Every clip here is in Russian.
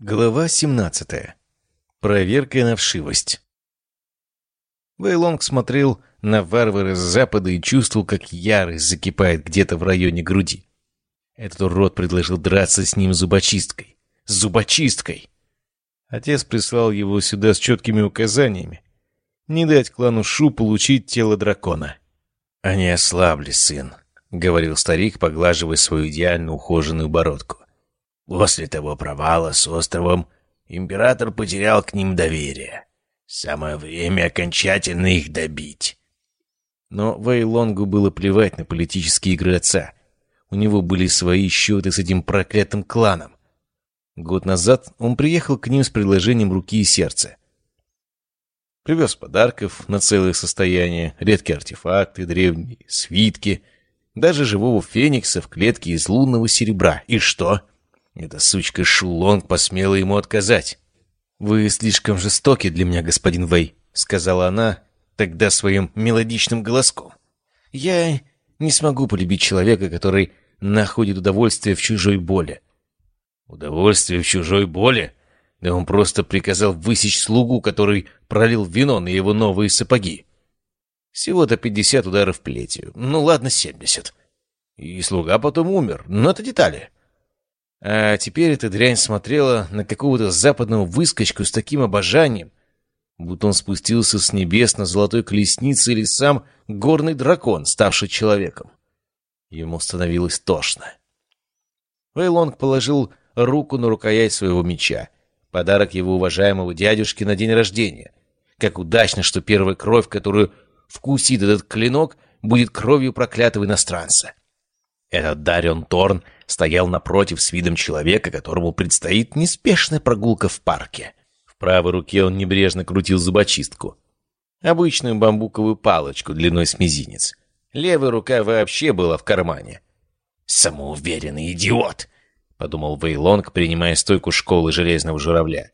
Глава 17. Проверка на вшивость. Вейлонг смотрел на варвара с запада и чувствовал, как ярость закипает где-то в районе груди. Этот урод предложил драться с ним зубочисткой. С зубочисткой! Отец прислал его сюда с четкими указаниями. Не дать клану Шу получить тело дракона. «Они ослабли, сын», — говорил старик, поглаживая свою идеально ухоженную бородку. После того провала с островом император потерял к ним доверие. Самое время окончательно их добить. Но Вейлонгу было плевать на политические игры отца. У него были свои счеты с этим проклятым кланом. Год назад он приехал к ним с предложением руки и сердца. Привез подарков на целое состояние, редкие артефакты, древние свитки, даже живого феникса в клетке из лунного серебра. И что? Эта сучка Шулонг посмела ему отказать. «Вы слишком жестоки для меня, господин Вэй», — сказала она тогда своим мелодичным голоском. «Я не смогу полюбить человека, который находит удовольствие в чужой боли». «Удовольствие в чужой боли?» Да он просто приказал высечь слугу, который пролил вино на его новые сапоги. Всего-то пятьдесят ударов плетью. Ну ладно, семьдесят. И слуга потом умер. Но это детали. А теперь эта дрянь смотрела на какого-то западного выскочку с таким обожанием, будто он спустился с небес на золотой колеснице или сам горный дракон, ставший человеком. Ему становилось тошно. Вейлонг положил руку на рукоять своего меча. Подарок его уважаемого дядюшки на день рождения. Как удачно, что первая кровь, которую вкусит этот клинок, будет кровью проклятого иностранца. Этот Дарион Торн стоял напротив с видом человека, которому предстоит неспешная прогулка в парке. В правой руке он небрежно крутил зубочистку. Обычную бамбуковую палочку длиной с мизинец. Левая рука вообще была в кармане. «Самоуверенный идиот!» — подумал Вейлонг, принимая стойку школы Железного Журавля.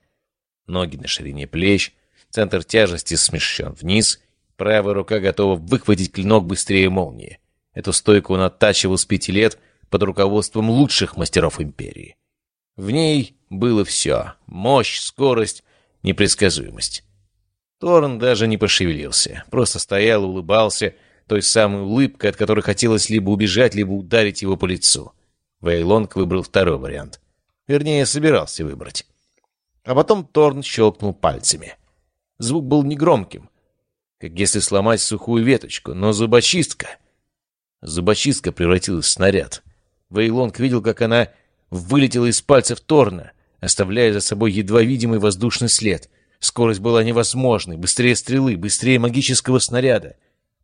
Ноги на ширине плеч, центр тяжести смещен вниз, правая рука готова выхватить клинок быстрее молнии. Эту стойку он оттачивал с пяти лет под руководством лучших мастеров империи. В ней было все — мощь, скорость, непредсказуемость. Торн даже не пошевелился, просто стоял улыбался той самой улыбкой, от которой хотелось либо убежать, либо ударить его по лицу. Вейлонг выбрал второй вариант. Вернее, собирался выбрать. А потом Торн щелкнул пальцами. Звук был негромким, как если сломать сухую веточку, но зубочистка... Зубочистка превратилась в снаряд. Вейлонг видел, как она вылетела из пальцев Торна, оставляя за собой едва видимый воздушный след. Скорость была невозможной, быстрее стрелы, быстрее магического снаряда,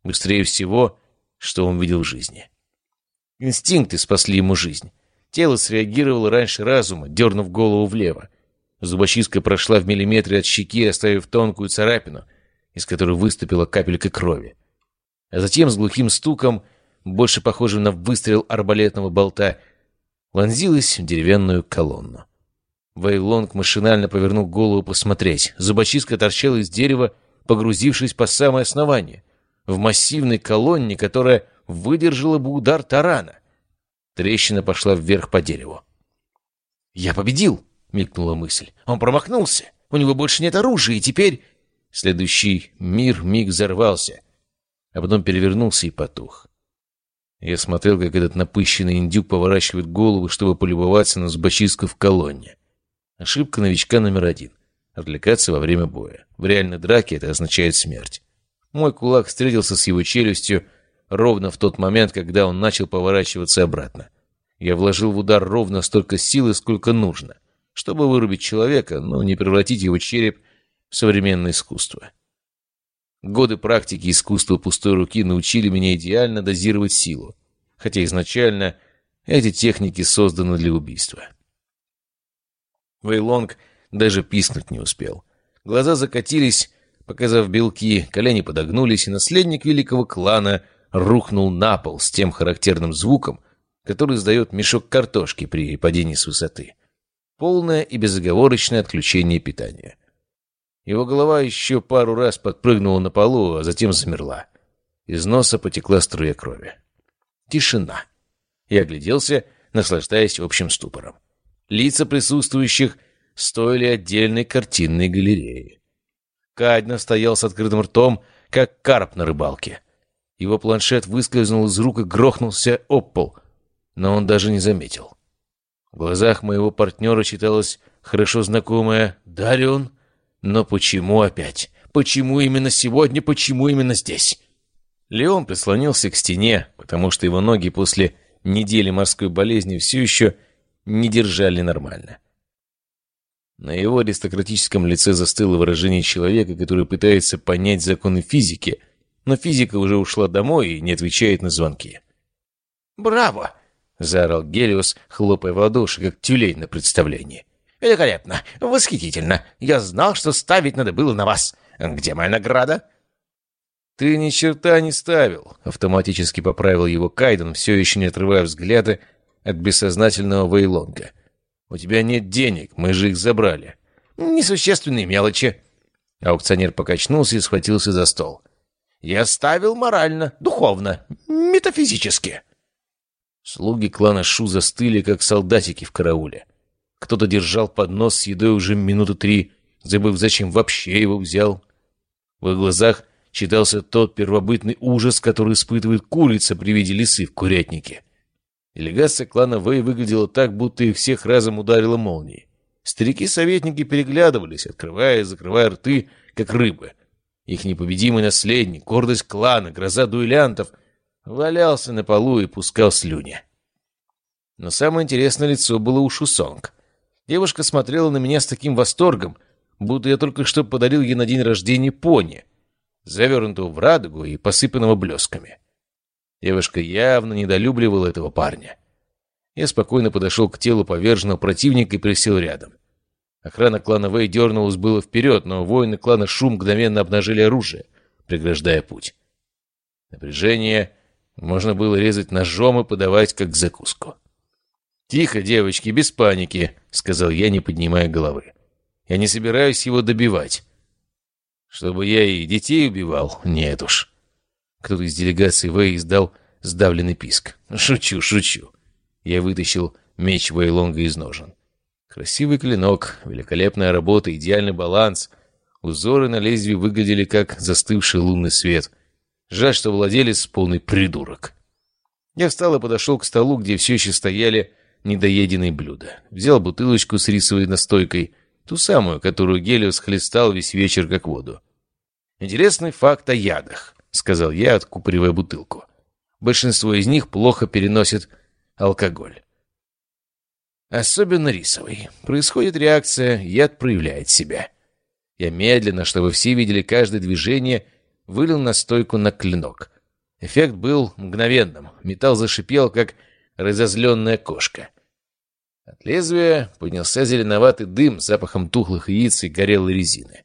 быстрее всего, что он видел в жизни. Инстинкты спасли ему жизнь. Тело среагировало раньше разума, дернув голову влево. Зубочистка прошла в миллиметре от щеки, оставив тонкую царапину, из которой выступила капелька крови. А затем с глухим стуком больше похожим на выстрел арбалетного болта, вонзилась в деревянную колонну. Вейлонг машинально повернул голову посмотреть. Зубочистка торчала из дерева, погрузившись по самое основание, в массивной колонне, которая выдержала бы удар тарана. Трещина пошла вверх по дереву. «Я победил!» — мелькнула мысль. «Он промахнулся! У него больше нет оружия, и теперь...» Следующий мир миг взорвался, а потом перевернулся и потух. Я смотрел, как этот напыщенный индюк поворачивает голову, чтобы полюбоваться на зубочистку в колонне. Ошибка новичка номер один. Отвлекаться во время боя. В реальной драке это означает смерть. Мой кулак встретился с его челюстью ровно в тот момент, когда он начал поворачиваться обратно. Я вложил в удар ровно столько силы, сколько нужно, чтобы вырубить человека, но не превратить его череп в современное искусство. Годы практики искусства пустой руки научили меня идеально дозировать силу, хотя изначально эти техники созданы для убийства. Вейлонг даже писнуть не успел. Глаза закатились, показав белки, колени подогнулись, и наследник великого клана рухнул на пол с тем характерным звуком, который издает мешок картошки при падении с высоты. Полное и безоговорочное отключение питания. Его голова еще пару раз подпрыгнула на полу, а затем замерла. Из носа потекла струя крови. Тишина. Я огляделся, наслаждаясь общим ступором. Лица присутствующих стоили отдельной картинной галереи. Кадьна стоял с открытым ртом, как карп на рыбалке. Его планшет выскользнул из рук и грохнулся об пол, но он даже не заметил. В глазах моего партнера читалось хорошо знакомое «Дарион». Но почему опять? Почему именно сегодня? Почему именно здесь? Леон прислонился к стене, потому что его ноги после недели морской болезни все еще не держали нормально. На его аристократическом лице застыло выражение человека, который пытается понять законы физики, но физика уже ушла домой и не отвечает на звонки. «Браво!» — заорал Гелиос, хлопая в ладоши, как тюлень на представлении. «Великолепно! Восхитительно! Я знал, что ставить надо было на вас! Где моя награда?» «Ты ни черта не ставил», — автоматически поправил его Кайден, все еще не отрывая взгляда от бессознательного Вейлонга. «У тебя нет денег, мы же их забрали». «Несущественные мелочи». Аукционер покачнулся и схватился за стол. «Я ставил морально, духовно, метафизически». Слуги клана Шу застыли, как солдатики в карауле. Кто-то держал поднос с едой уже минуты три, забыв, зачем вообще его взял. В их глазах читался тот первобытный ужас, который испытывает курица при виде лисы в курятнике. Делегация клана Вэй выглядела так, будто их всех разом ударила молнией. Старики-советники переглядывались, открывая и закрывая рты, как рыбы. Их непобедимый наследник, гордость клана, гроза дуэлянтов, валялся на полу и пускал слюни. Но самое интересное лицо было у Шусонг. Девушка смотрела на меня с таким восторгом, будто я только что подарил ей на день рождения пони, завернутого в радугу и посыпанного блесками. Девушка явно недолюбливала этого парня. Я спокойно подошел к телу поверженного противника и присел рядом. Охрана клана Вэй дернулась было вперед, но воины клана Шум мгновенно обнажили оружие, преграждая путь. Напряжение можно было резать ножом и подавать как закуску. «Тихо, девочки, без паники», — сказал я, не поднимая головы. «Я не собираюсь его добивать. Чтобы я и детей убивал? Нет уж». Кто-то из делегации Вэй издал сдавленный писк. «Шучу, шучу». Я вытащил меч Вэйлонга из ножен. Красивый клинок, великолепная работа, идеальный баланс. Узоры на лезвии выглядели как застывший лунный свет. Жаль, что владелец полный придурок. Я встал и подошел к столу, где все еще стояли недоеденные блюда. Взял бутылочку с рисовой настойкой, ту самую, которую Гелиос хлестал весь вечер как воду. Интересный факт о ядах. — сказал я, откупоривая бутылку. «Большинство из них плохо переносят алкоголь. Особенно рисовый. Происходит реакция, яд проявляет себя. Я медленно, чтобы все видели каждое движение, вылил настойку на клинок. Эффект был мгновенным. Металл зашипел, как разозленная кошка. От лезвия поднялся зеленоватый дым с запахом тухлых яиц и горелой резины.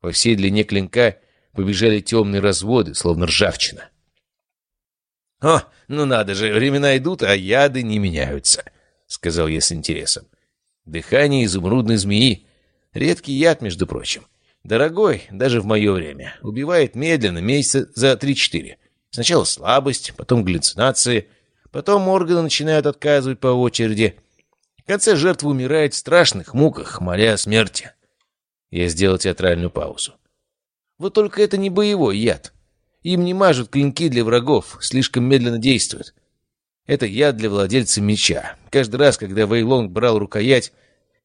По всей длине клинка побежали темные разводы, словно ржавчина. «О, ну надо же, времена идут, а яды не меняются», — сказал я с интересом. «Дыхание изумрудной змеи. Редкий яд, между прочим. Дорогой, даже в мое время. Убивает медленно, месяца за три-четыре. Сначала слабость, потом галлюцинации, потом органы начинают отказывать по очереди. В конце жертва умирает в страшных муках, моля о смерти». Я сделал театральную паузу. Вот только это не боевой яд. Им не мажут клинки для врагов, слишком медленно действуют. Это яд для владельца меча. Каждый раз, когда Вейлонг брал рукоять,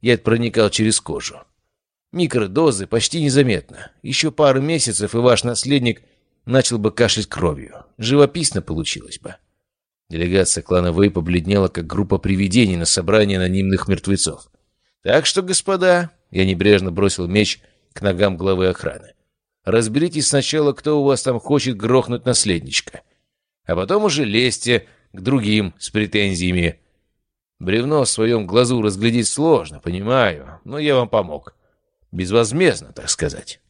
яд проникал через кожу. Микродозы почти незаметно. Еще пару месяцев, и ваш наследник начал бы кашлять кровью. Живописно получилось бы. Делегация клана Вэй побледнела, как группа привидений на собрании анонимных мертвецов. Так что, господа, я небрежно бросил меч к ногам главы охраны. Разберитесь сначала, кто у вас там хочет грохнуть наследничка. А потом уже лезьте к другим с претензиями. Бревно в своем глазу разглядеть сложно, понимаю, но я вам помог. Безвозмездно, так сказать.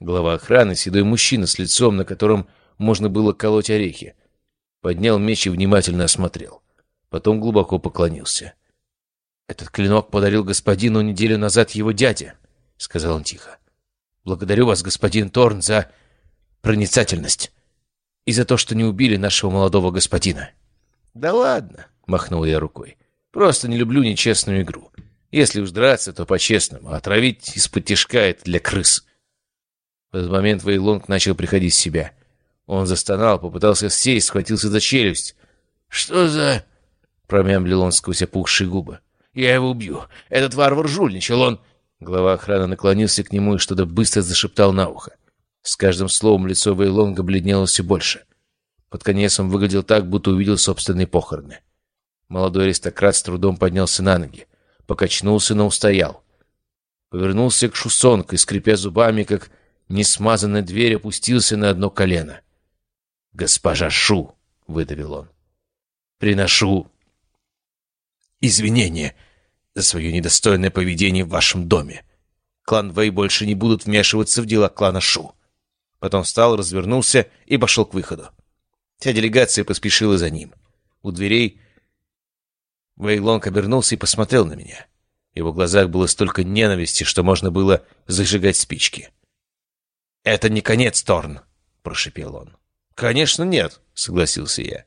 Глава охраны, седой мужчина с лицом, на котором можно было колоть орехи, поднял меч и внимательно осмотрел. Потом глубоко поклонился. «Этот клинок подарил господину неделю назад его дядя», — сказал он тихо. Благодарю вас, господин Торн, за проницательность и за то, что не убили нашего молодого господина». «Да ладно», — махнул я рукой. Просто не люблю нечестную игру. Если уж драться, то по-честному. А из-под тяжка — это для крыс. В этот момент Вейлонг начал приходить в себя. Он застонал, попытался сесть, схватился за челюсть. «Что за...» — промямлил он сквозь опухшие губы. «Я его убью. Этот варвар жульничал, он...» Глава охраны наклонился к нему и что-то быстро зашептал на ухо. С каждым словом лицо Вейлонга бледнело все больше. Под конец он выглядел так, будто увидел собственные похороны. Молодой аристократ с трудом поднялся на ноги. Покачнулся, но устоял. Повернулся к Шусонг и, скрипя зубами, как несмазанная дверь, опустился на одно колено. «Госпожа Шу!» — выдавил он. «Приношу извинения за свое недостойное поведение в вашем доме. Клан Вэй больше не будут вмешиваться в дела клана Шу». Потом встал, развернулся и пошел к выходу. Вся делегация поспешила за ним. У дверей Вейлонг обернулся и посмотрел на меня. В его глазах было столько ненависти, что можно было зажигать спички. «Это не конец, Торн!» — прошепел он. «Конечно нет», — согласился я.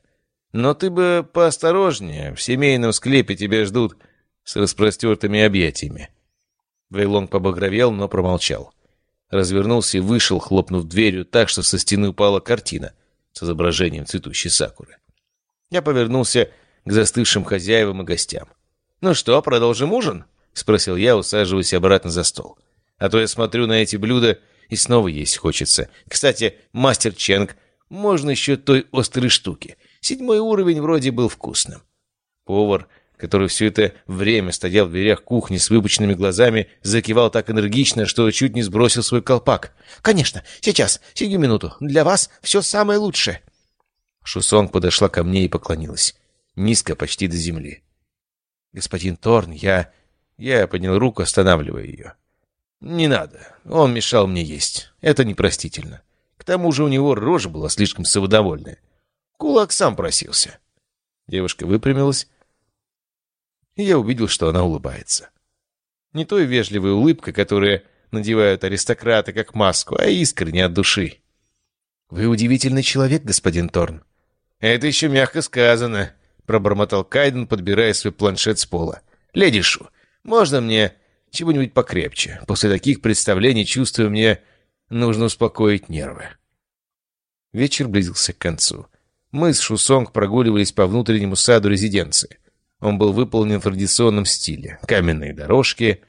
«Но ты бы поосторожнее. В семейном склепе тебя ждут с распростертыми объятиями». Вейлонг побагровел, но промолчал. Развернулся и вышел, хлопнув дверью так, что со стены упала картина с изображением цветущей сакуры. Я повернулся к застывшим хозяевам и гостям. «Ну что, продолжим ужин?» — спросил я, усаживаясь обратно за стол. «А то я смотрю на эти блюда и снова есть хочется. Кстати, мастер Ченг, можно еще той острой штуки. Седьмой уровень вроде был вкусным». Повар, который все это время стоял в дверях кухни с выпученными глазами, закивал так энергично, что чуть не сбросил свой колпак. «Конечно, сейчас, сию минуту. Для вас все самое лучшее». Шусонг подошла ко мне и поклонилась низко, почти до земли. «Господин Торн, я...» Я поднял руку, останавливая ее. «Не надо. Он мешал мне есть. Это непростительно. Тому же у него рожа была слишком самодовольная. Кулак сам просился». Девушка выпрямилась, и я увидел, что она улыбается. Не той вежливой улыбкой, которая надевают аристократы как маску, а искренне от души. «Вы удивительный человек, господин Торн». «Это еще мягко сказано», — пробормотал Кайден, подбирая свой планшет с пола. «Леди Шу, можно мне чего-нибудь покрепче? После таких представлений, чувствую, мне нужно успокоить нервы». Вечер близился к концу. Мы с Шусонг прогуливались по внутреннему саду резиденции. Он был выполнен в традиционном стиле. Каменные дорожки,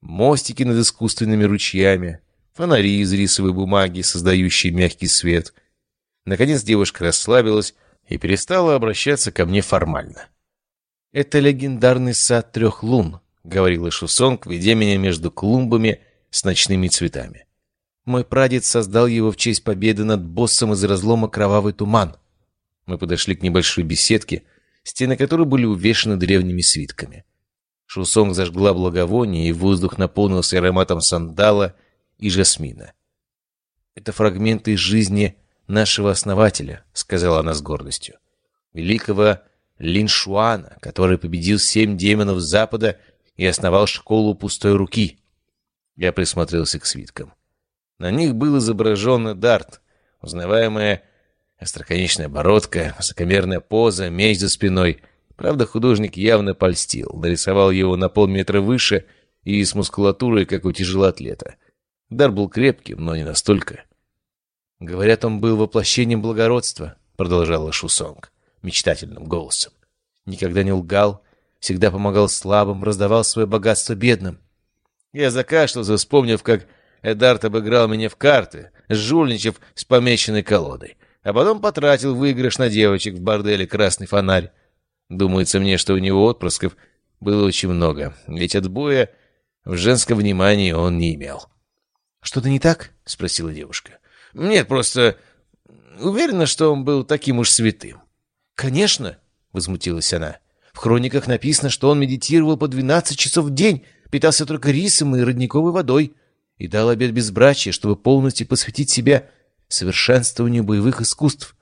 мостики над искусственными ручьями, фонари из рисовой бумаги, создающие мягкий свет. Наконец девушка расслабилась, и перестала обращаться ко мне формально. «Это легендарный сад трех лун», — говорила Шусонг, ведя меня между клумбами с ночными цветами. «Мой прадед создал его в честь победы над боссом из разлома Кровавый Туман». Мы подошли к небольшой беседке, стены которой были увешаны древними свитками. Шусонг зажгла благовоние, и воздух наполнился ароматом сандала и жасмина. Это фрагменты из жизни нашего основателя», — сказала она с гордостью. «Великого Линшуана, который победил семь демонов Запада и основал школу пустой руки». Я присмотрелся к свиткам. На них был изображен Дарт, узнаваемая остроконечная бородка, высокомерная поза, меч за спиной. Правда, художник явно польстил, нарисовал его на полметра выше и с мускулатурой, как у тяжелоатлета. Дар был крепким, но не настолько. «Говорят, он был воплощением благородства», — продолжала Шусонг мечтательным голосом. «Никогда не лгал, всегда помогал слабым, раздавал свое богатство бедным». Я закашлялся, вспомнив, как Эдарт обыграл меня в карты, жульничав с помеченной колодой, а потом потратил выигрыш на девочек в борделе «Красный фонарь». Думается мне, что у него отпрысков было очень много, ведь отбоя в женском внимании он не имел. «Что-то не так?» — спросила девушка. Нет, просто уверена, что он был таким уж святым. «Конечно!» — возмутилась она. «В хрониках написано, что он медитировал по 12 часов в день, питался только рисом и родниковой водой и дал обет безбрачия, чтобы полностью посвятить себя совершенствованию боевых искусств».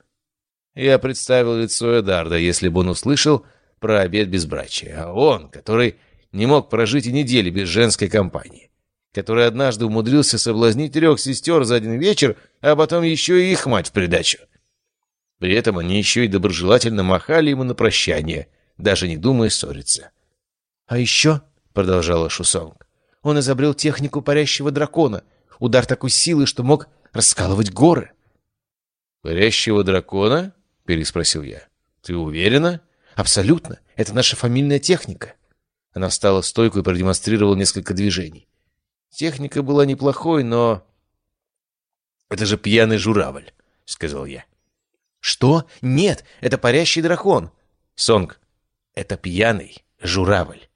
Я представил лицо Эдарда, если бы он услышал про обет безбрачия, а он, который не мог прожить и недели без женской компании который однажды умудрился соблазнить трех сестер за один вечер, а потом еще и их мать в придачу. При этом они еще и доброжелательно махали ему на прощание, даже не думая ссориться. «А еще», — продолжала Шусонг, — «он изобрел технику парящего дракона. Удар такой силы, что мог раскалывать горы». «Парящего дракона?» — переспросил я. «Ты уверена?» «Абсолютно. Это наша фамильная техника». Она встала в стойку и продемонстрировала несколько движений. Техника была неплохой, но... «Это же пьяный журавль», — сказал я. «Что? Нет, это парящий дракон». «Сонг, это пьяный журавль».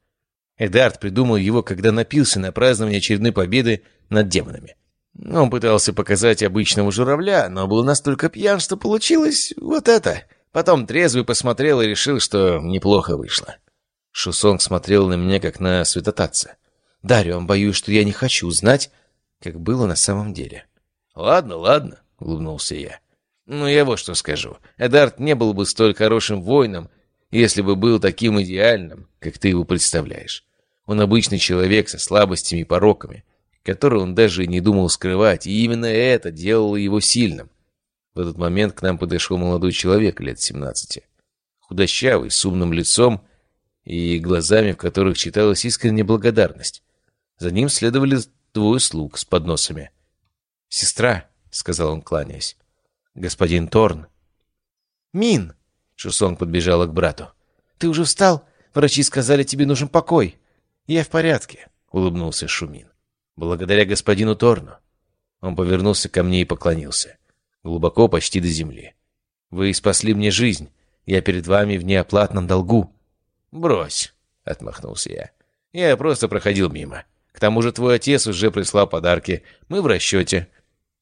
Эдард придумал его, когда напился на празднование очередной победы над демонами. Он пытался показать обычного журавля, но был настолько пьян, что получилось вот это. Потом трезвый посмотрел и решил, что неплохо вышло. Шусонг смотрел на меня, как на святотатца. «Дарион, боюсь, что я не хочу знать, как было на самом деле». «Ладно, ладно», — улыбнулся я. «Ну, я вот что скажу. Эдард не был бы столь хорошим воином, если бы был таким идеальным, как ты его представляешь. Он обычный человек со слабостями и пороками, которые он даже не думал скрывать, и именно это делало его сильным. В этот момент к нам подошел молодой человек лет семнадцати. Худощавый, с умным лицом и глазами, в которых читалась искренняя благодарность. За ним следовали двое слуг с подносами. «Сестра», — сказал он, кланяясь, — «господин Торн». «Мин!» — Шусонг подбежала к брату. «Ты уже встал? Врачи сказали, тебе нужен покой». «Я в порядке», — улыбнулся Шумин. «Благодаря господину Торну». Он повернулся ко мне и поклонился. Глубоко, почти до земли. «Вы спасли мне жизнь. Я перед вами в неоплатном долгу». «Брось», — отмахнулся я. «Я просто проходил мимо. К тому же твой отец уже прислал подарки. Мы в расчете».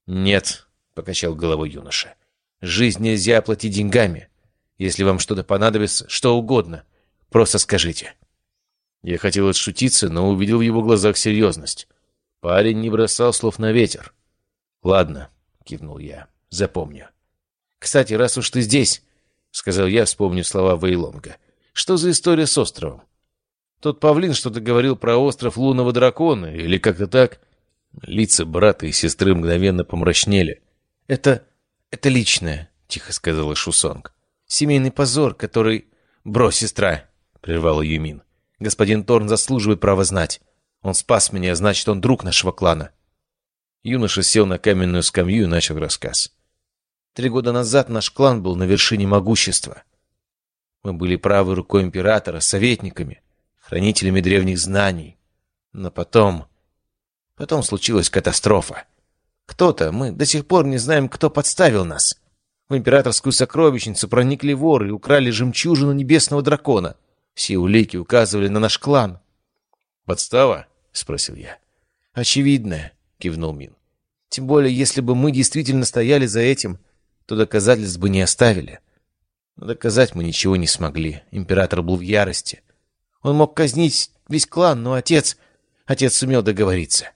«Нет», — покачал головой юноша. «Жизнь нельзя оплатить деньгами. Если вам что-то понадобится, что угодно, просто скажите». Я хотел отшутиться, но увидел в его глазах серьезность. Парень не бросал слов на ветер. «Ладно», — кивнул я, — «запомню». «Кстати, раз уж ты здесь», — сказал я, вспомнив слова Вейлонга, — «что за история с островом? Тот павлин что-то говорил про остров лунного дракона, или как-то так?» Лица брата и сестры мгновенно помрачнели. «Это... это личное», — тихо сказала Шусонг. «Семейный позор, который...» «Брось, сестра», — прервала Юмин. «Господин Торн заслуживает права знать. Он спас меня, значит, он друг нашего клана». Юноша сел на каменную скамью и начал рассказ. «Три года назад наш клан был на вершине могущества. Мы были правой рукой императора, советниками, хранителями древних знаний. Но потом... Потом случилась катастрофа. Кто-то, мы до сих пор не знаем, кто подставил нас. В императорскую сокровищницу проникли воры и украли жемчужину небесного дракона. Все улики указывали на наш клан. «Подстава?» — спросил я. «Очевидная», — кивнул Мин. «Тем более, если бы мы действительно стояли за этим, то доказательств бы не оставили. Но доказать мы ничего не смогли. Император был в ярости. Он мог казнить весь клан, но отец... Отец сумел договориться.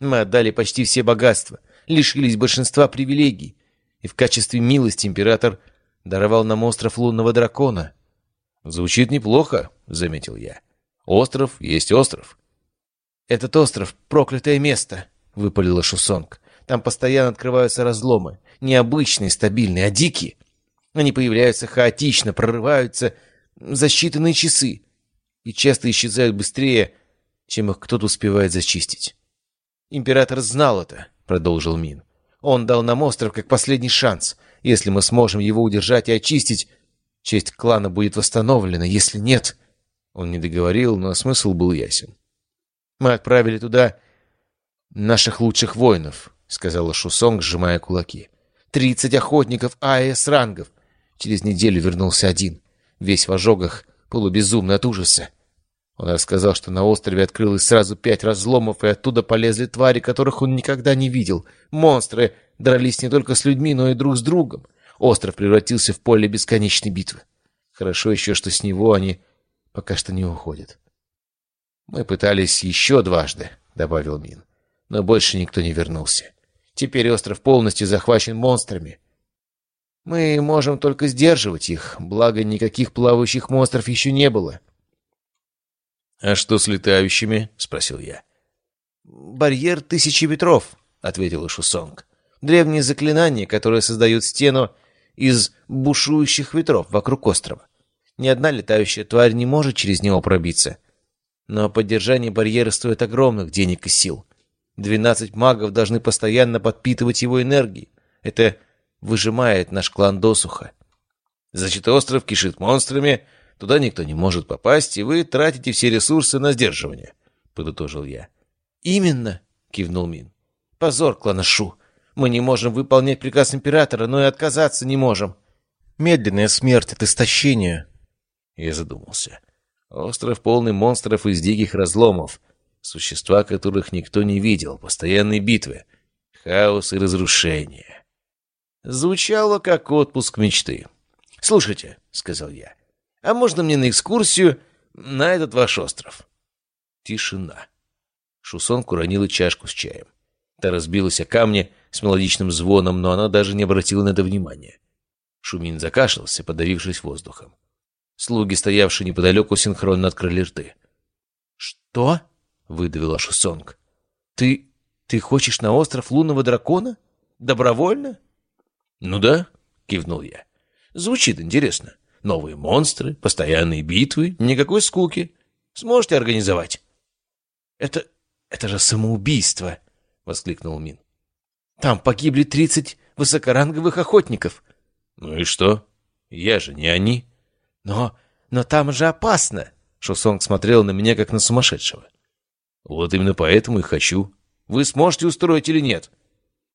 Мы отдали почти все богатства, лишились большинства привилегий, и в качестве милости император даровал нам остров лунного дракона. «Звучит неплохо», — заметил я. «Остров есть остров». «Этот остров — проклятое место», — выпалила Шусонг. «Там постоянно открываются разломы. Необычные, стабильные, а дикие. Они появляются хаотично, прорываются за считанные часы и часто исчезают быстрее, чем их кто-то успевает зачистить. «Император знал это», — продолжил Мин. «Он дал нам остров как последний шанс. Если мы сможем его удержать и очистить, честь клана будет восстановлена. Если нет...» Он не договорил, но смысл был ясен. «Мы отправили туда наших лучших воинов», — сказала Шусонг, сжимая кулаки. «Тридцать охотников АЭС-рангов. Через неделю вернулся один, весь в ожогах, полубезумный от ужаса. Он рассказал, что на острове открылось сразу пять разломов, и оттуда полезли твари, которых он никогда не видел. Монстры дрались не только с людьми, но и друг с другом. Остров превратился в поле бесконечной битвы. Хорошо еще, что с него они пока что не уходят. «Мы пытались еще дважды», — добавил Мин. «Но больше никто не вернулся. Теперь остров полностью захвачен монстрами. Мы можем только сдерживать их, благо никаких плавающих монстров еще не было». «А что с летающими?» — спросил я. «Барьер тысячи ветров», — ответил Шусонг. «Древние заклинания, которые создают стену из бушующих ветров вокруг острова. Ни одна летающая тварь не может через него пробиться. Но поддержание барьера стоит огромных денег и сил. Двенадцать магов должны постоянно подпитывать его энергией. Это выжимает наш клан досуха. Значит, остров кишит монстрами, туда никто не может попасть, и вы тратите все ресурсы на сдерживание, — подытожил я. — Именно, — кивнул Мин. — Позор клана Шу. Мы не можем выполнять приказ императора, но и отказаться не можем. Медленная смерть от истощения. Я задумался. Остров полный монстров из диких разломов, существа которых никто не видел, постоянные битвы, хаос и разрушение. Звучало как отпуск мечты. «Слушайте», — сказал я, — «а можно мне на экскурсию на этот ваш остров?» Тишина. Шусонг уронила чашку с чаем. Та разбилась о камни с мелодичным звоном, но она даже не обратила на это внимания. Шумин закашлялся, подавившись воздухом. Слуги, стоявшие неподалеку, синхронно открыли рты. «Что?» — выдавила Шусонг. «Ты... ты хочешь на остров лунного дракона? Добровольно?» «Ну да», — кивнул я. «Звучит интересно. Новые монстры, постоянные битвы, никакой скуки. Сможете организовать?» «Это... это же самоубийство!» — воскликнул Мин. «Там погибли тридцать высокоранговых охотников». «Ну и что? Я же не они». «Но... но там же опасно!» Шусонг смотрел на меня, как на сумасшедшего. «Вот именно поэтому и хочу. Вы сможете устроить или нет?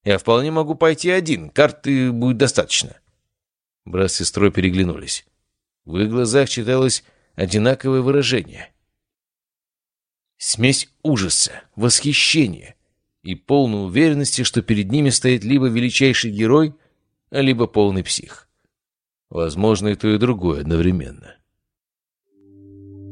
Я вполне могу пойти один, карты будет достаточно». Брат с сестрой переглянулись. В их глазах читалось одинаковое выражение. Смесь ужаса, восхищения и полной уверенности, что перед ними стоит либо величайший герой, либо полный псих. Возможно, и то, и другое одновременно.